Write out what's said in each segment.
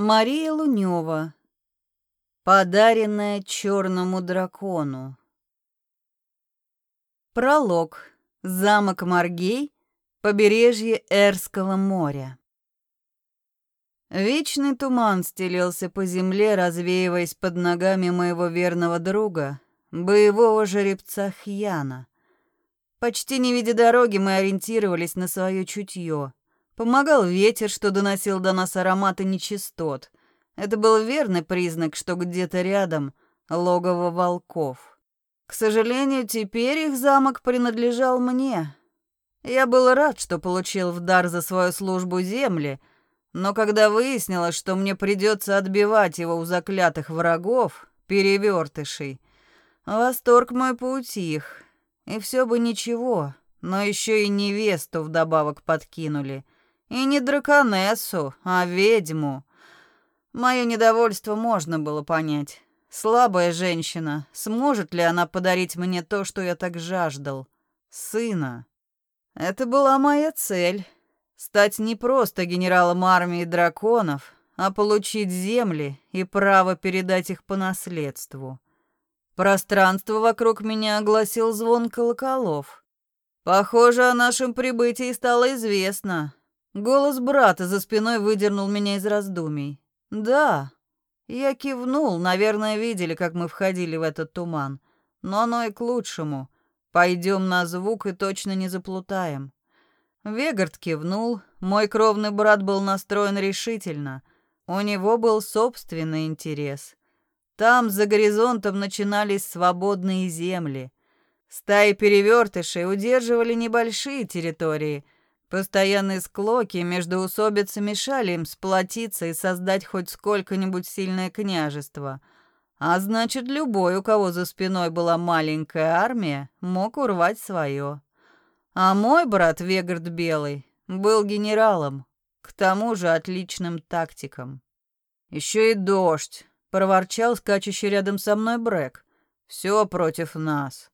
Мария Лунева. Подаренная черному дракону. Пролог. Замок Маргей. Побережье Эрского моря. Вечный туман стелился по земле, развеиваясь под ногами моего верного друга, боевого жеребца Хьяна. Почти не видя дороги, мы ориентировались на свое чутье. Помогал ветер, что доносил до нас ароматы нечистот. Это был верный признак, что где-то рядом логово волков. К сожалению, теперь их замок принадлежал мне. Я был рад, что получил в дар за свою службу земли, но когда выяснилось, что мне придется отбивать его у заклятых врагов, перевертышей, восторг мой поутих. И все бы ничего, но еще и невесту вдобавок подкинули — и не драконессу, а ведьму. Мое недовольство можно было понять. Слабая женщина, сможет ли она подарить мне то, что я так жаждал? Сына. Это была моя цель. Стать не просто генералом армии драконов, а получить земли и право передать их по наследству. Пространство вокруг меня огласил звон колоколов. Похоже, о нашем прибытии стало известно. Голос брата за спиной выдернул меня из раздумий. «Да». Я кивнул, наверное, видели, как мы входили в этот туман. Но оно и к лучшему. Пойдем на звук и точно не заплутаем. Вегард кивнул. Мой кровный брат был настроен решительно. У него был собственный интерес. Там, за горизонтом, начинались свободные земли. Стаи перевертышей удерживали небольшие территории — Постоянные склоки между усобицы мешали им сплотиться и создать хоть сколько-нибудь сильное княжество. А значит, любой, у кого за спиной была маленькая армия, мог урвать свое. А мой брат Вегард Белый был генералом, к тому же отличным тактиком. Еще и дождь, проворчал скачущий рядом со мной Брэк. Все против нас.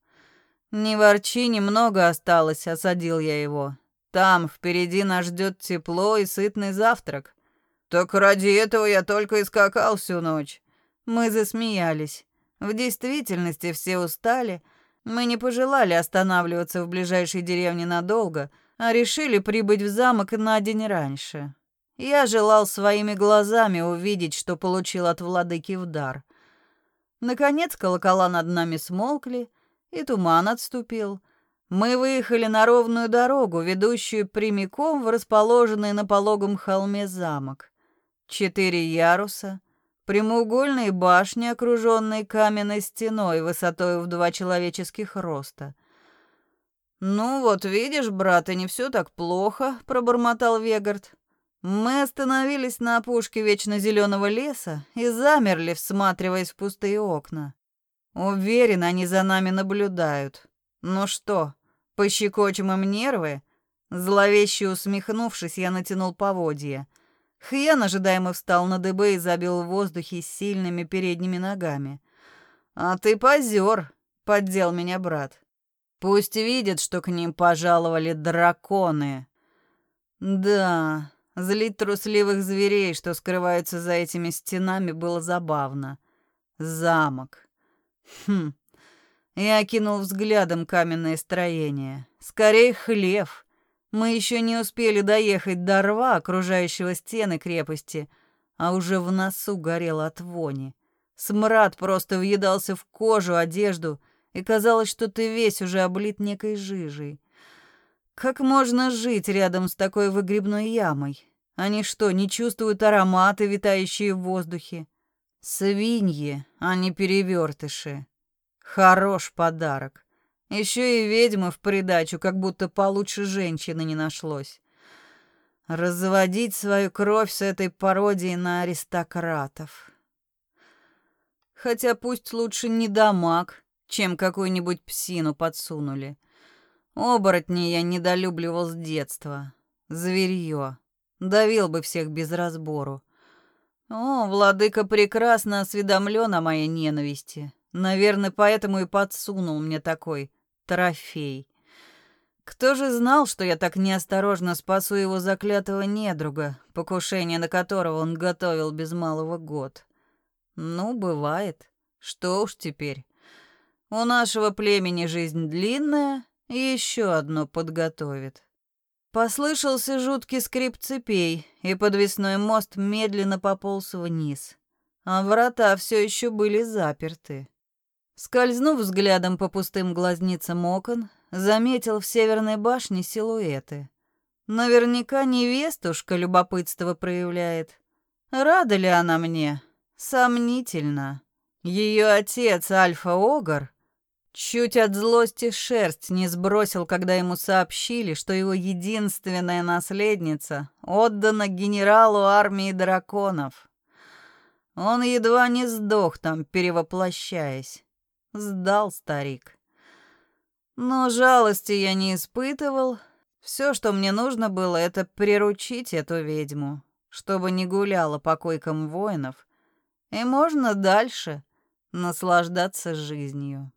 Не ворчи, немного осталось, осадил я его. Там впереди нас ждет тепло и сытный завтрак. Так ради этого я только и скакал всю ночь. Мы засмеялись. В действительности все устали. Мы не пожелали останавливаться в ближайшей деревне надолго, а решили прибыть в замок на день раньше. Я желал своими глазами увидеть, что получил от владыки в дар. Наконец колокола над нами смолкли, и туман отступил — мы выехали на ровную дорогу, ведущую прямиком в расположенный на пологом холме замок. Четыре яруса, прямоугольные башни, окруженные каменной стеной высотой в два человеческих роста. «Ну вот, видишь, брат, и не все так плохо», — пробормотал Вегард. Мы остановились на опушке вечно зеленого леса и замерли, всматриваясь в пустые окна. Уверен, они за нами наблюдают. «Ну что, пощекочем им нервы?» Зловеще усмехнувшись, я натянул поводья. Хьян ожидаемо встал на дыбы и забил в воздухе сильными передними ногами. «А ты позер», — поддел меня брат. «Пусть видят, что к ним пожаловали драконы». «Да, злить трусливых зверей, что скрываются за этими стенами, было забавно. Замок. Хм, я окинул взглядом каменное строение. Скорее, хлев. Мы еще не успели доехать до рва, окружающего стены крепости, а уже в носу горело от вони. Смрад просто въедался в кожу, одежду, и казалось, что ты весь уже облит некой жижей. Как можно жить рядом с такой выгребной ямой? Они что, не чувствуют ароматы, витающие в воздухе? Свиньи, а не перевертыши. Хорош подарок. Еще и ведьмы в придачу, как будто получше женщины не нашлось. Разводить свою кровь с этой пародией на аристократов. Хотя пусть лучше не дамаг, чем какую-нибудь псину подсунули. Оборотни я недолюбливал с детства. Зверье. Давил бы всех без разбору. О, владыка прекрасно осведомлен о моей ненависти. Наверное, поэтому и подсунул мне такой трофей. Кто же знал, что я так неосторожно спасу его заклятого недруга, покушение на которого он готовил без малого год? Ну, бывает. Что уж теперь. У нашего племени жизнь длинная, и еще одно подготовит. Послышался жуткий скрип цепей, и подвесной мост медленно пополз вниз. А врата все еще были заперты. Скользнув взглядом по пустым глазницам окон, заметил в северной башне силуэты. Наверняка невестушка любопытство проявляет. Рада ли она мне? Сомнительно. Ее отец Альфа-Огр чуть от злости шерсть не сбросил, когда ему сообщили, что его единственная наследница отдана генералу армии драконов. Он едва не сдох там, перевоплощаясь. Сдал старик. Но жалости я не испытывал. Все, что мне нужно было, это приручить эту ведьму, чтобы не гуляла по койкам воинов, и можно дальше наслаждаться жизнью.